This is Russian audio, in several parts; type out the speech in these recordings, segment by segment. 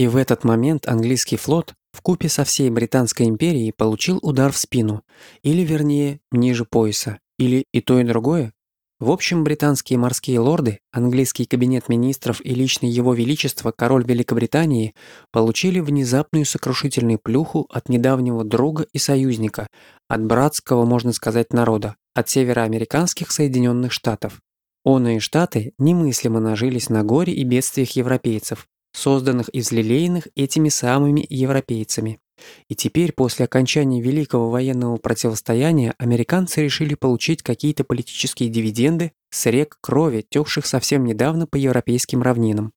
И в этот момент английский флот вкупе со всей Британской империей получил удар в спину, или вернее, ниже пояса, или и то и другое. В общем, британские морские лорды, английский кабинет министров и лично его величество король Великобритании получили внезапную сокрушительную плюху от недавнего друга и союзника, от братского, можно сказать, народа, от североамериканских Соединенных Штатов. Оные штаты немыслимо нажились на горе и бедствиях европейцев, созданных и взлелеянных этими самыми европейцами. И теперь, после окончания Великого военного противостояния, американцы решили получить какие-то политические дивиденды с рек крови, текших совсем недавно по европейским равнинам,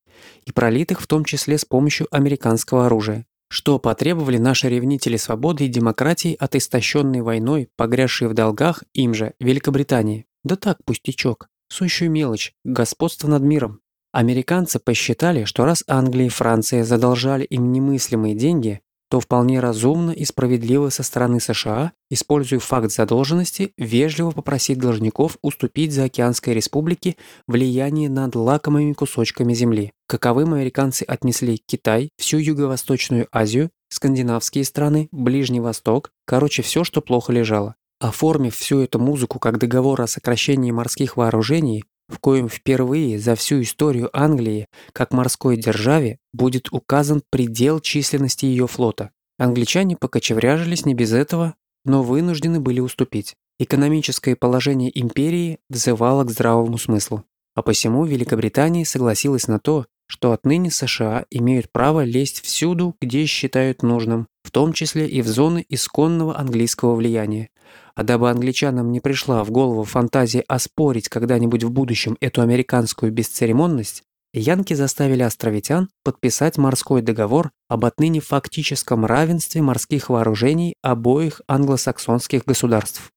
и пролитых в том числе с помощью американского оружия. Что потребовали наши ревнители свободы и демократии от истощенной войной, погрязшей в долгах им же, Великобритании? Да так, пустячок. Сущую мелочь, господство над миром. Американцы посчитали, что раз Англия и Франция задолжали им немыслимые деньги, то вполне разумно и справедливо со стороны США, используя факт задолженности, вежливо попросить должников уступить заокеанской республике влияние над лакомыми кусочками земли. Каковым американцы отнесли Китай, всю Юго-Восточную Азию, скандинавские страны, Ближний Восток, короче, все, что плохо лежало. Оформив всю эту музыку как договор о сокращении морских вооружений, в коем впервые за всю историю Англии, как морской державе, будет указан предел численности ее флота. Англичане покочевряжились не без этого, но вынуждены были уступить. Экономическое положение империи взывало к здравому смыслу. А посему Великобритания согласилась на то, что отныне США имеют право лезть всюду, где считают нужным, в том числе и в зоны исконного английского влияния. А дабы англичанам не пришла в голову фантазия оспорить когда-нибудь в будущем эту американскую бесцеремонность, янки заставили островитян подписать морской договор об отныне фактическом равенстве морских вооружений обоих англосаксонских государств.